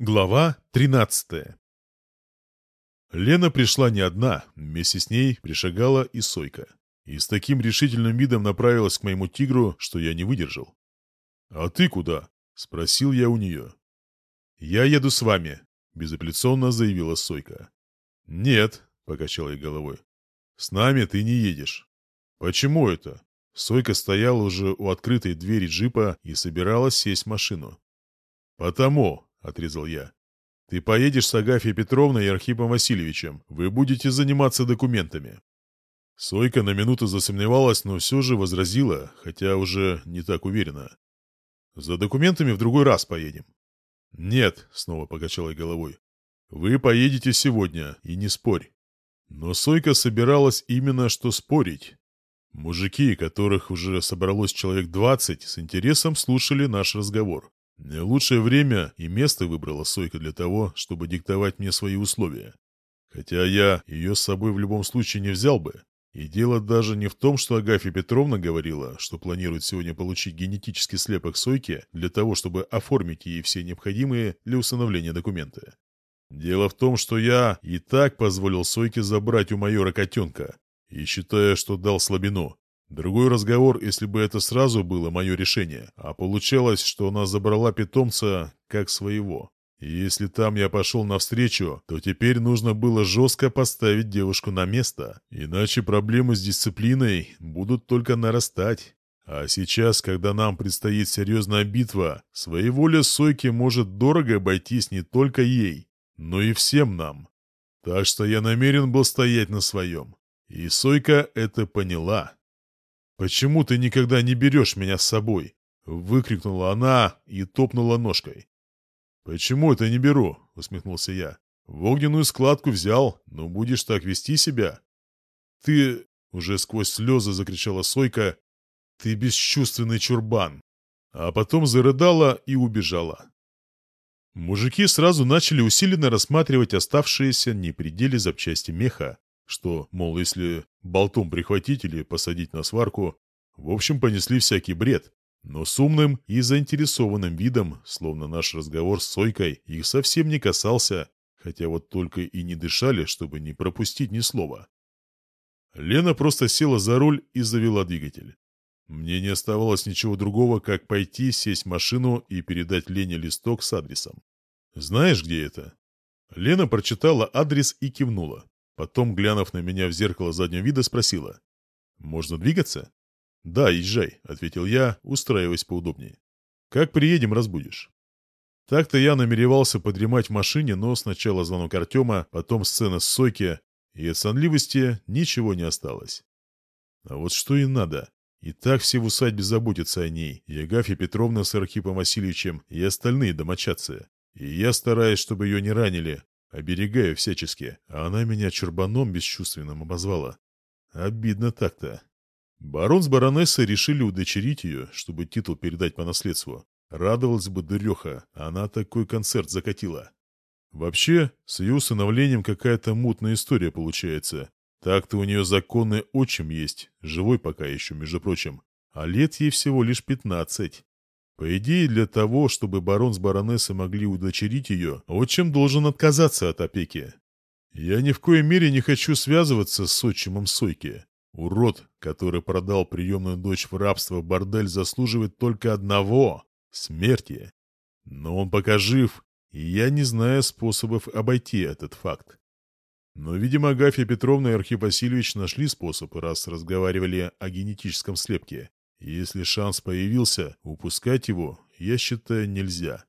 Глава 13 Лена пришла не одна, вместе с ней пришагала и Сойка. И с таким решительным видом направилась к моему тигру, что я не выдержал. «А ты куда?» — спросил я у нее. «Я еду с вами», — безапелляционно заявила Сойка. «Нет», — покачал я головой, — «с нами ты не едешь». «Почему это?» Сойка стояла уже у открытой двери джипа и собиралась сесть в машину. «Потому», — отрезал я. «Ты поедешь с Агафьей Петровной и Архипом Васильевичем. Вы будете заниматься документами». Сойка на минуту засомневалась, но все же возразила, хотя уже не так уверенно. «За документами в другой раз поедем». «Нет», — снова покачала головой. «Вы поедете сегодня, и не спорь». Но Сойка собиралась именно что спорить. Мужики, которых уже собралось человек двадцать, с интересом слушали наш разговор. Лучшее время и место выбрала Сойка для того, чтобы диктовать мне свои условия. Хотя я ее с собой в любом случае не взял бы. И дело даже не в том, что Агафья Петровна говорила, что планирует сегодня получить генетический слепок Сойки для того, чтобы оформить ей все необходимые для установления документы. Дело в том, что я и так позволил Сойке забрать у майора котенка, и считая, что дал слабину. Другой разговор, если бы это сразу было мое решение, а получалось, что она забрала питомца как своего. И если там я пошел навстречу, то теперь нужно было жестко поставить девушку на место, иначе проблемы с дисциплиной будут только нарастать. А сейчас, когда нам предстоит серьезная битва, своеволие Сойки может дорого обойтись не только ей, но и всем нам. Так что я намерен был стоять на своем. И Сойка это поняла. «Почему ты никогда не берешь меня с собой?» — выкрикнула она и топнула ножкой. «Почему это не беру?» — усмехнулся я. «В огненную складку взял, но будешь так вести себя». «Ты...» — уже сквозь слезы закричала Сойка. «Ты бесчувственный чурбан!» А потом зарыдала и убежала. Мужики сразу начали усиленно рассматривать оставшиеся непределе запчасти меха, что, мол, если болтом прихватить или посадить на сварку, в общем, понесли всякий бред. Но с умным и заинтересованным видом, словно наш разговор с Сойкой, их совсем не касался, хотя вот только и не дышали, чтобы не пропустить ни слова. Лена просто села за руль и завела двигатель. Мне не оставалось ничего другого, как пойти, сесть в машину и передать Лене листок с адресом. «Знаешь, где это?» Лена прочитала адрес и кивнула. Потом, глянув на меня в зеркало заднего вида, спросила. «Можно двигаться?» «Да, езжай», — ответил я, устраиваясь поудобнее. «Как приедем, разбудишь». Так-то я намеревался подремать в машине, но сначала звонок Артема, потом сцена с Соки, и от сонливости ничего не осталось. А вот что и надо. И так все в усадьбе заботятся о ней, и Агафья Петровна с Архипом Васильевичем, и остальные домочадцы. И я стараюсь, чтобы ее не ранили, оберегая всячески, а она меня чурбаном бесчувственным обозвала. Обидно так-то. Барон с баронессой решили удочерить ее, чтобы титул передать по наследству. Радовалась бы дуреха, она такой концерт закатила. Вообще, с ее усыновлением какая-то мутная история получается. Так-то у нее законный отчим есть, живой пока еще, между прочим. А лет ей всего лишь пятнадцать. По идее, для того, чтобы барон с баронессой могли удочерить ее, отчим должен отказаться от опеки. Я ни в коей мере не хочу связываться с отчимом Сойки. Урод, который продал приемную дочь в рабство, бордель заслуживает только одного — смерти. Но он пока жив, и я не знаю способов обойти этот факт. Но, видимо, Агафья Петровна и Архип Васильевич нашли способ, раз разговаривали о генетическом слепке. Если шанс появился, упускать его, я считаю, нельзя.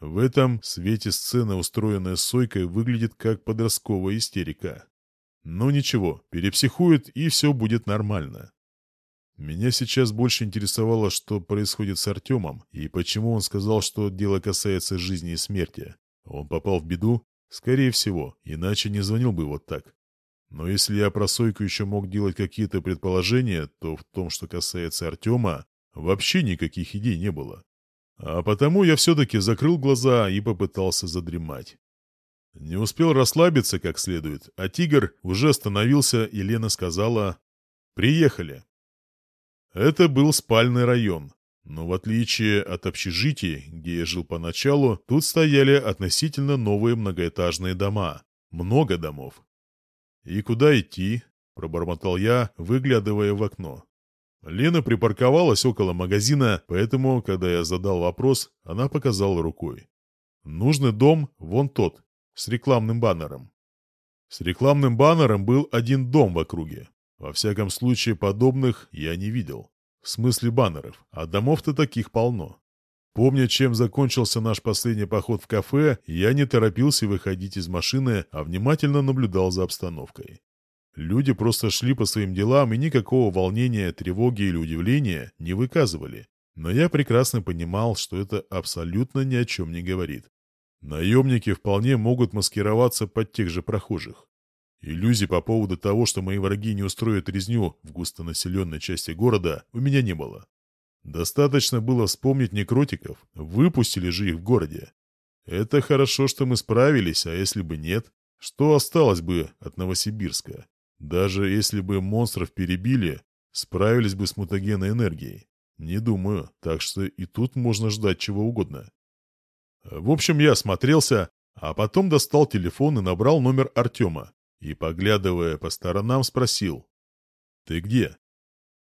В этом свете сцена, устроенная Сойкой, выглядит как подростковая истерика. Но ничего, перепсихует и все будет нормально. Меня сейчас больше интересовало, что происходит с Артемом и почему он сказал, что дело касается жизни и смерти. Он попал в беду? Скорее всего, иначе не звонил бы вот так. Но если я про Сойку еще мог делать какие-то предположения, то в том, что касается Артема, вообще никаких идей не было. А потому я все-таки закрыл глаза и попытался задремать. Не успел расслабиться как следует, а тигр уже остановился, и Лена сказала «Приехали». Это был спальный район, но в отличие от общежитий, где я жил поначалу, тут стояли относительно новые многоэтажные дома. Много домов. «И куда идти?» — пробормотал я, выглядывая в окно. Лена припарковалась около магазина, поэтому, когда я задал вопрос, она показала рукой. «Нужный дом вон тот, с рекламным баннером». С рекламным баннером был один дом в округе. Во всяком случае, подобных я не видел. В смысле баннеров, а домов-то таких полно. Помня, чем закончился наш последний поход в кафе, я не торопился выходить из машины, а внимательно наблюдал за обстановкой. Люди просто шли по своим делам и никакого волнения, тревоги или удивления не выказывали. Но я прекрасно понимал, что это абсолютно ни о чем не говорит. Наемники вполне могут маскироваться под тех же прохожих. Иллюзий по поводу того, что мои враги не устроят резню в густонаселенной части города, у меня не было. Достаточно было вспомнить некротиков, выпустили же их в городе. Это хорошо, что мы справились, а если бы нет, что осталось бы от Новосибирска? Даже если бы монстров перебили, справились бы с мутагенной энергией. Не думаю, так что и тут можно ждать чего угодно. В общем, я смотрелся, а потом достал телефон и набрал номер Артема. И, поглядывая по сторонам, спросил. «Ты где?»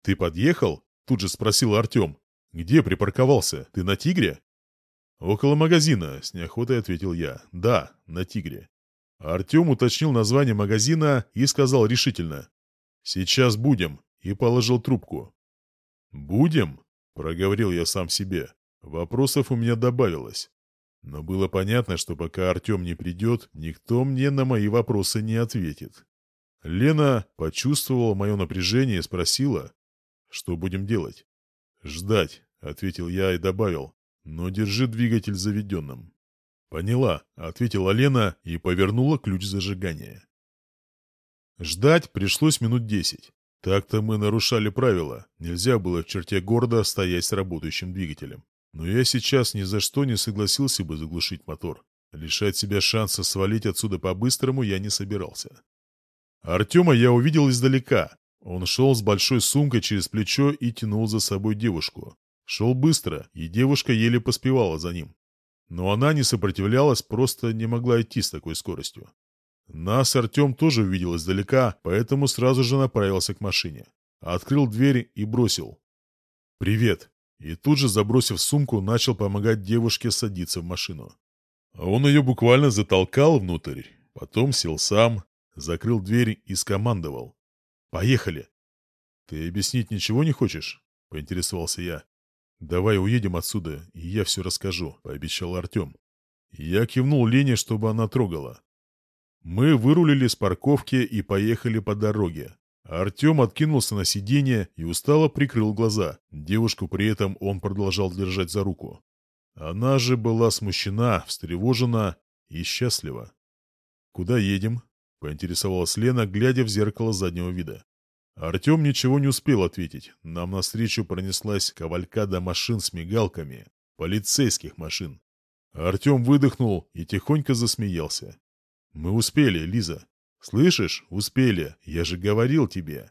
«Ты подъехал?» Тут же спросил Артем. «Где припарковался? Ты на «Тигре»?» «Около магазина», — с неохотой ответил я. «Да, на «Тигре». Артем уточнил название магазина и сказал решительно. «Сейчас будем», и положил трубку. «Будем?» — проговорил я сам себе. Вопросов у меня добавилось. Но было понятно, что пока Артем не придет, никто мне на мои вопросы не ответит. Лена почувствовала мое напряжение и спросила, что будем делать?» «Ждать», — ответил я и добавил. «Но держи двигатель заведенным». «Поняла», — ответила Лена и повернула ключ зажигания. Ждать пришлось минут десять. Так-то мы нарушали правила. Нельзя было в черте города стоять с работающим двигателем. Но я сейчас ни за что не согласился бы заглушить мотор. Лишать себя шанса свалить отсюда по-быстрому я не собирался. Артема я увидел издалека. Он шел с большой сумкой через плечо и тянул за собой девушку. Шел быстро, и девушка еле поспевала за ним. Но она не сопротивлялась, просто не могла идти с такой скоростью. Нас Артем тоже увидел издалека, поэтому сразу же направился к машине. Открыл дверь и бросил. «Привет!» И тут же, забросив сумку, начал помогать девушке садиться в машину. А Он ее буквально затолкал внутрь, потом сел сам, закрыл дверь и скомандовал. Поехали!» «Ты объяснить ничего не хочешь?» — поинтересовался я. «Давай уедем отсюда, и я все расскажу», — пообещал Артем. Я кивнул Лене, чтобы она трогала. Мы вырулили с парковки и поехали по дороге. Артем откинулся на сиденье и устало прикрыл глаза. Девушку при этом он продолжал держать за руку. Она же была смущена, встревожена и счастлива. «Куда едем?» — поинтересовалась Лена, глядя в зеркало заднего вида. Артем ничего не успел ответить. Нам навстречу пронеслась кавалькада машин с мигалками, полицейских машин. Артем выдохнул и тихонько засмеялся. «Мы успели, Лиза. Слышишь, успели, я же говорил тебе».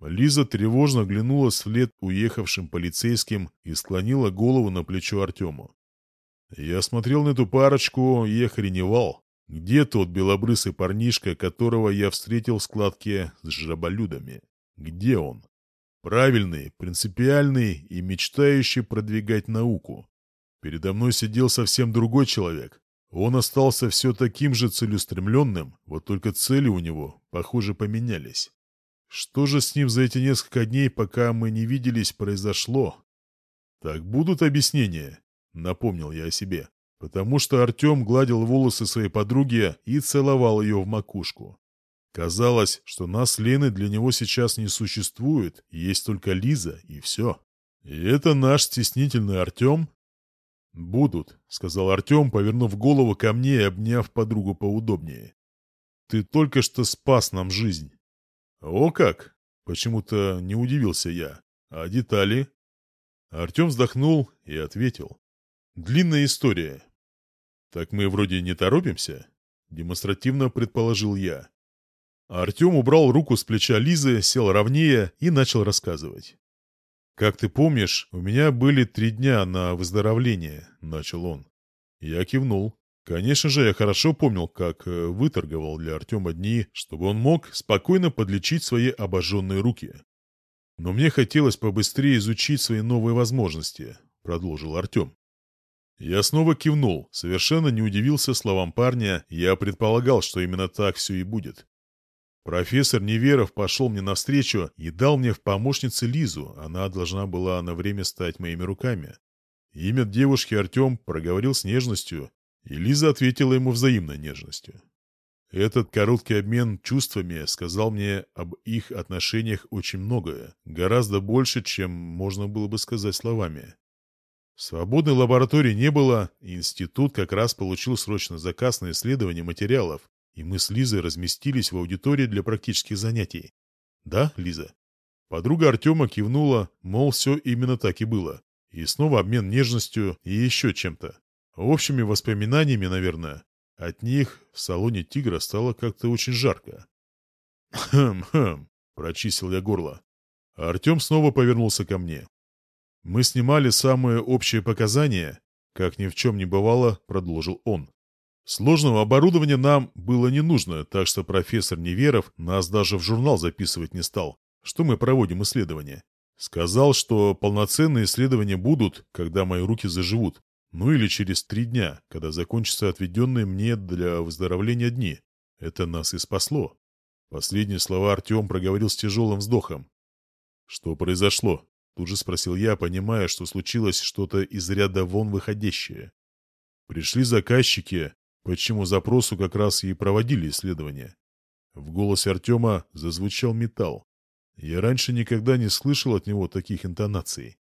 Лиза тревожно глянула вслед уехавшим полицейским и склонила голову на плечо Артему. Я смотрел на эту парочку и охреневал. Где тот белобрысый парнишка, которого я встретил в складке с жаболюдами? Где он? Правильный, принципиальный и мечтающий продвигать науку. Передо мной сидел совсем другой человек. Он остался все таким же целеустремленным, вот только цели у него, похоже, поменялись. Что же с ним за эти несколько дней, пока мы не виделись, произошло? Так будут объяснения? Напомнил я о себе потому что Артем гладил волосы своей подруги и целовал ее в макушку. Казалось, что нас Лены для него сейчас не существует, есть только Лиза и все. И это наш стеснительный Артем? «Будут», — сказал Артем, повернув голову ко мне и обняв подругу поудобнее. «Ты только что спас нам жизнь». «О как!» — почему-то не удивился я. «А детали?» Артем вздохнул и ответил. «Длинная история. «Так мы вроде не торопимся?» – демонстративно предположил я. А Артем убрал руку с плеча Лизы, сел ровнее и начал рассказывать. «Как ты помнишь, у меня были три дня на выздоровление», – начал он. Я кивнул. Конечно же, я хорошо помнил, как э, выторговал для Артема дни, чтобы он мог спокойно подлечить свои обожженные руки. «Но мне хотелось побыстрее изучить свои новые возможности», — продолжил Артем. Я снова кивнул, совершенно не удивился словам парня, я предполагал, что именно так все и будет. Профессор Неверов пошел мне навстречу и дал мне в помощнице Лизу, она должна была на время стать моими руками. Имя девушки Артем проговорил с нежностью, и Лиза ответила ему взаимной нежностью. Этот короткий обмен чувствами сказал мне об их отношениях очень многое, гораздо больше, чем можно было бы сказать словами. Свободной лаборатории не было, и институт как раз получил срочно заказ на исследование материалов, и мы с Лизой разместились в аудитории для практических занятий. «Да, Лиза?» Подруга Артема кивнула, мол, все именно так и было. И снова обмен нежностью и еще чем-то. Общими воспоминаниями, наверное. От них в салоне «Тигра» стало как-то очень жарко. «Хм-хм», — прочистил я горло. Артем снова повернулся ко мне. Мы снимали самые общие показания, как ни в чем не бывало, продолжил он. Сложного оборудования нам было не нужно, так что профессор Неверов нас даже в журнал записывать не стал, что мы проводим исследования. Сказал, что полноценные исследования будут, когда мои руки заживут, ну или через три дня, когда закончатся отведенные мне для выздоровления дни. Это нас и спасло. Последние слова Артем проговорил с тяжелым вздохом. Что произошло? Тут же спросил я, понимая, что случилось что-то из ряда вон выходящее. Пришли заказчики, почему запросу как раз и проводили исследование. В голосе Артема зазвучал металл. Я раньше никогда не слышал от него таких интонаций.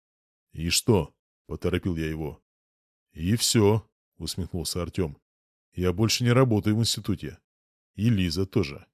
«И что?» — поторопил я его. «И все», — усмехнулся Артем. «Я больше не работаю в институте. И Лиза тоже».